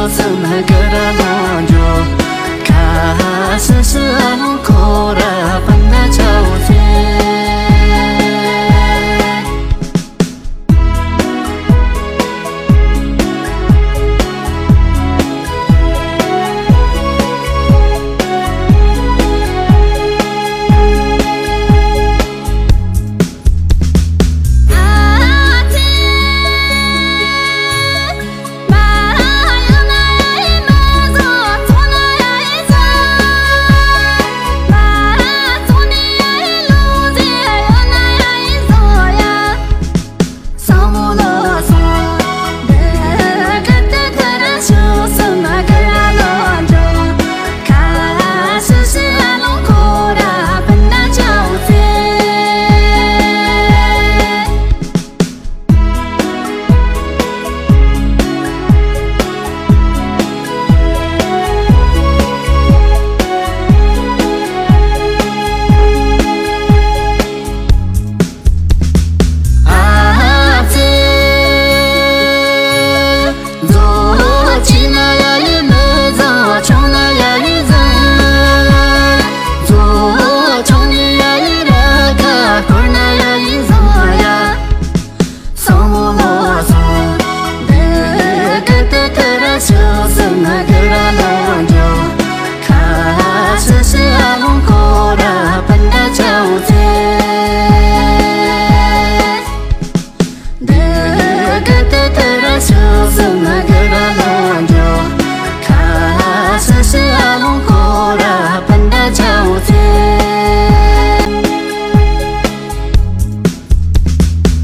मौसम है Gata gata tara shu